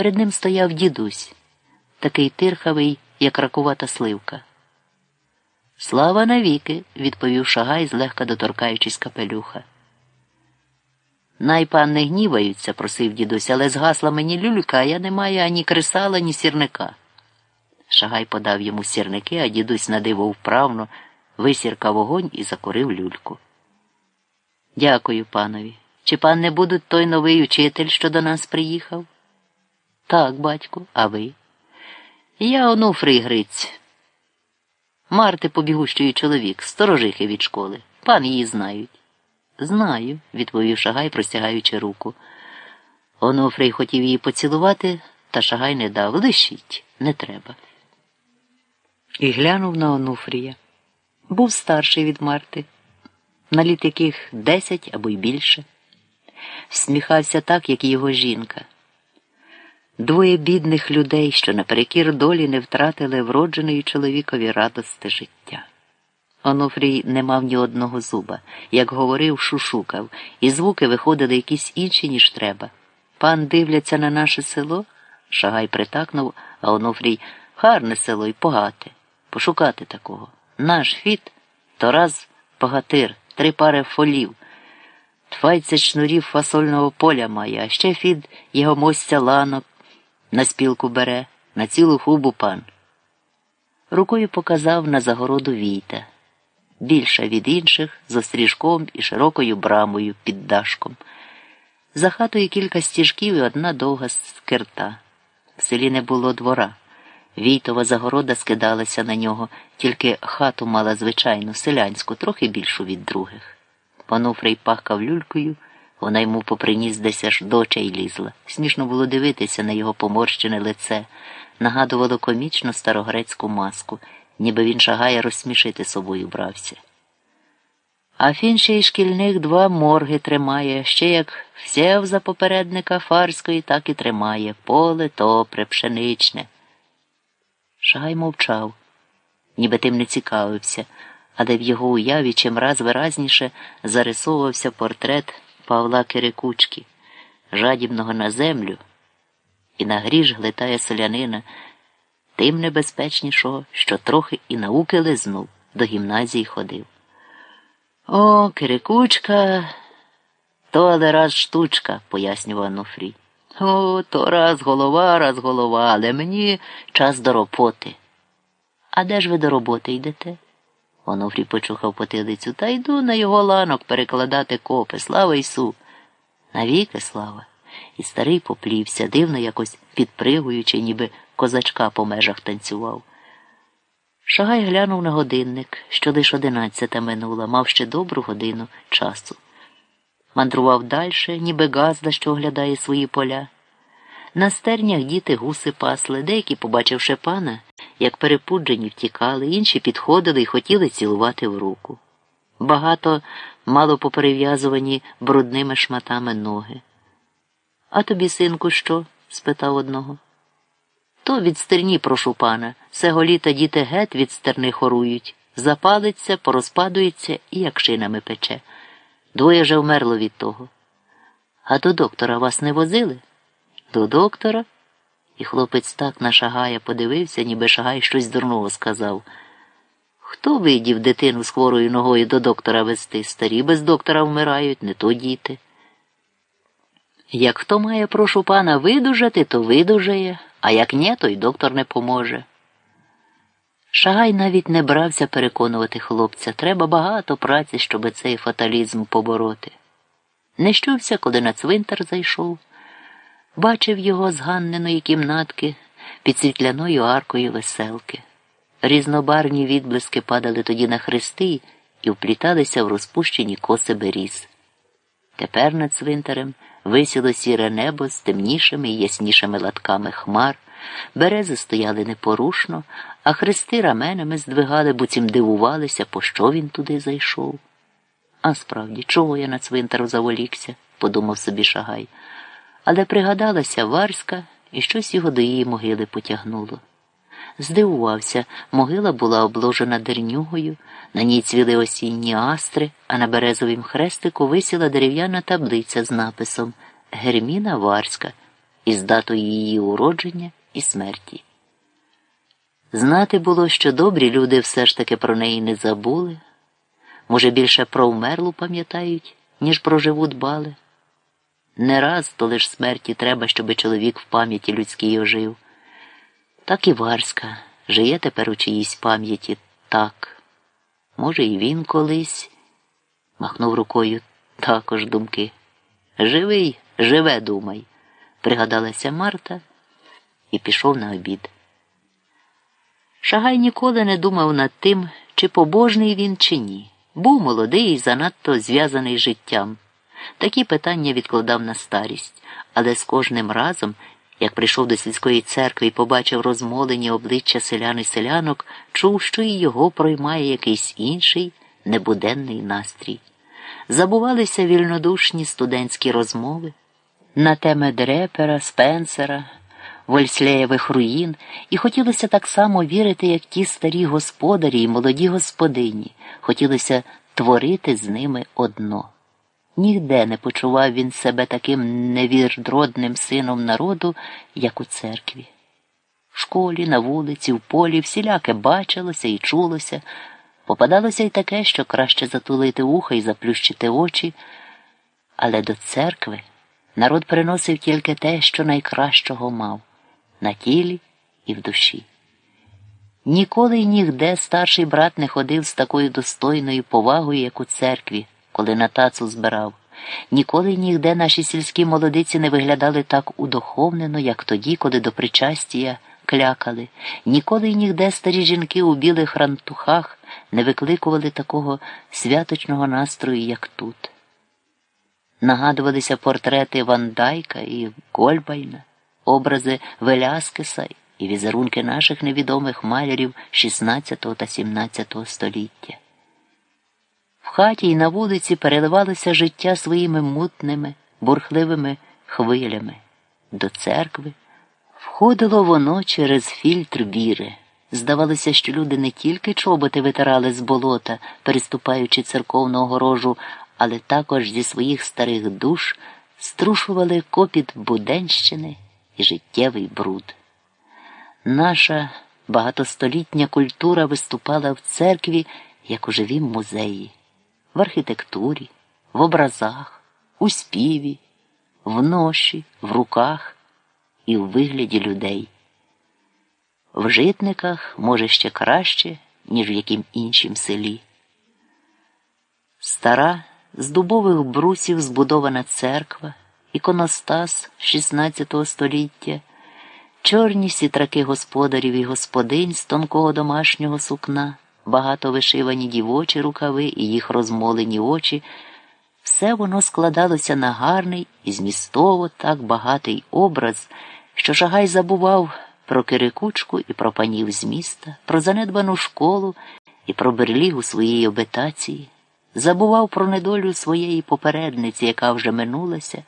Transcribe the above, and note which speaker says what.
Speaker 1: Перед ним стояв дідусь, такий тирхавий, як ракувата сливка. Слава навіки, відповів Шагай, злегка доторкаючись капелюха. Най пан не гніваються, просив дідусь, але згасла мені люлька, а я не маю ані кресала, ні сірника. Шагай подав йому сірники, а дідусь надиво вправно, висіркав вогонь і закурив люльку. Дякую, панові. Чи пан не будуть той новий учитель, що до нас приїхав? Так, батьку, а ви? Я Онуфрий Гриць. Марти побігущий чоловік, сторожихи від школи. Пан її знають. Знаю, відповів Шагай, простягаючи руку. Онуфрий хотів її поцілувати, та Шагай не дав. Лишіть, не треба. І глянув на Онуфрія. Був старший від Марти, на літ яких десять або й більше. Всміхався так, як і його жінка. Двоє бідних людей, що наперекір долі не втратили вродженої чоловікові радости життя. Онуфрій не мав ні одного зуба, як говорив, шушукав, і звуки виходили якісь інші, ніж треба. Пан дивляться на наше село, шагай притакнув, а Онуфрій гарне село і погате. Пошукати такого. Наш фіт то раз погатир, три пари фолів. Двадцять шнурів фасольного поля має, а ще фід його мостя ланок на спілку бере, на цілу хубу пан. Рукою показав на загороду війта, більша від інших, з остріжком і широкою брамою під дашком. За хатою кілька стіжків і одна довга скирта. В селі не було двора. Війтова загорода скидалася на нього, тільки хату мала звичайну, селянську, трохи більшу від других. Пануфрий пахкав люлькою, вона йому поприніс десь аж до очей лізла. Смішно було дивитися на його поморщене лице, нагадувало комічну старогрецьку маску, ніби він шагає розсмішити собою брався. А фін ще й шкільних два морги тримає, ще як всев за попередника фарської, так і тримає поле топре, пшеничне. Шагай мовчав, ніби тим не цікавився, але в його уяві чимраз виразніше зарисовувався портрет Павла Кирикучки, жадібного на землю, і на гріш глитає селянина, тим небезпечнішого, що трохи і науки лизнув, до гімназії ходив. О, Кирикучка, то але раз штучка, пояснював Ануфрій. О, то раз голова, раз голова, але мені час до роботи. А де ж ви до роботи йдете? Онуфрій почухав потилицю та йду на його ланок перекладати копи. Слава Ісу! Навіки слава. І старий поплівся, дивно якось підпригуючи, ніби козачка по межах танцював. Шагай глянув на годинник, що лиш одинадцята минула, мав ще добру годину часу. Мандрував дальше, ніби газда, що оглядає свої поля. На стернях діти гуси пасли, деякі, побачивши пана, як перепуджені втікали, інші підходили і хотіли цілувати в руку. Багато мало поперев'язувані брудними шматами ноги. А тобі, синку, що? спитав одного. То від стерні, прошу пана, сего літа діти гет від стерни хорують, запалиться, порозпадується і як шинами пече. Двоє вже вмерло від того. А до доктора вас не возили? До доктора? І хлопець так на Шагая подивився, ніби Шагай щось дурного сказав. Хто видів дитину з хворою ногою до доктора вести? Старі без доктора вмирають, не то діти. Як хто має, прошу пана, видужати, то видужає, а як ні, то й доктор не поможе. Шагай навіть не брався переконувати хлопця. Треба багато праці, щоб цей фаталізм побороти. Не щувся, коли на цвинтар зайшов, бачив його з Ганниної кімнатки під світляною аркою веселки. Різнобарні відблиски падали тоді на хрести і впліталися в розпущені коси беріз. Тепер над цвинтарем висіло сіре небо з темнішими і яснішими латками хмар. Берези стояли непорушно, а хрести раменами здвигали, буцім дивувалися, по що він туди зайшов. А справді, чого я на цвинтар заволікся, подумав собі Шагай, але пригадалася Варська і щось його до її могили потягнуло. Здивувався, могила була обложена дернюгою, на ній цвіли осінні астри, а на березовім хрестику висіла дерев'яна таблиця з написом Герміна Варська із датою її уродження і смерті. Знати було, що добрі люди все ж таки про неї не забули, може, більше про вмерлу пам'ятають, ніж про живу дбали. Не раз то лиш смерті треба, щоби чоловік в пам'яті людській ожив. Так і Варська жиє тепер у чиїсь пам'яті так. Може, і він колись, махнув рукою також думки. Живий, живе, думай, пригадалася Марта і пішов на обід. Шагай ніколи не думав над тим, чи побожний він, чи ні. Був молодий і занадто зв'язаний життям. Такі питання відкладав на старість, але з кожним разом, як прийшов до сільської церкви і побачив розмолені обличчя селян і селянок, чув, що і його проймає якийсь інший небуденний настрій. Забувалися вільнодушні студентські розмови на теми Дрепера, Спенсера, Вольслеєвих руїн, і хотілося так само вірити, як ті старі господарі і молоді господині, хотілося творити з ними одно. Нігде не почував він себе таким невірдродним сином народу, як у церкві. В школі, на вулиці, в полі всіляке бачилося і чулося, попадалося й таке, що краще затулити вуха і заплющити очі, але до церкви народ приносив тільки те, що найкращого мав на тілі і в душі. Ніколи й нігде старший брат не ходив з такою достойною повагою, як у церкві коли на тацу збирав. Ніколи нігде наші сільські молодиці не виглядали так удоховнено, як тоді, коли до причастія клякали, ніколи й нігде старі жінки у білих рантухах не викликували такого святочного настрою, як тут. Нагадувалися портрети Ван Дайка і Гольбайна, образи Веляскеса і візерунки наших невідомих малярів XVI та XVII століття. В хаті й на вулиці переливалося життя своїми мутними, бурхливими хвилями. До церкви входило воно через фільтр віри. Здавалося, що люди не тільки чоботи витирали з болота, переступаючи церковну огорожу, але також зі своїх старих душ струшували копіт буденщини і життєвий бруд. Наша багатостолітня культура виступала в церкві як у живім музеї в архітектурі, в образах, у співі, в ноші, в руках і в вигляді людей. В житниках може ще краще, ніж в яким іншім селі. Стара з дубових брусів збудована церква, іконостас XVI століття, чорні сітраки господарів і господинь з тонкого домашнього сукна багато вишивані дівочі рукави і їх розмолені очі, все воно складалося на гарний і змістово так багатий образ, що Шагай забував про Кирикучку і про панів з міста, про занедбану школу і про берлігу своєї обетації, забував про недолю своєї попередниці, яка вже минулася.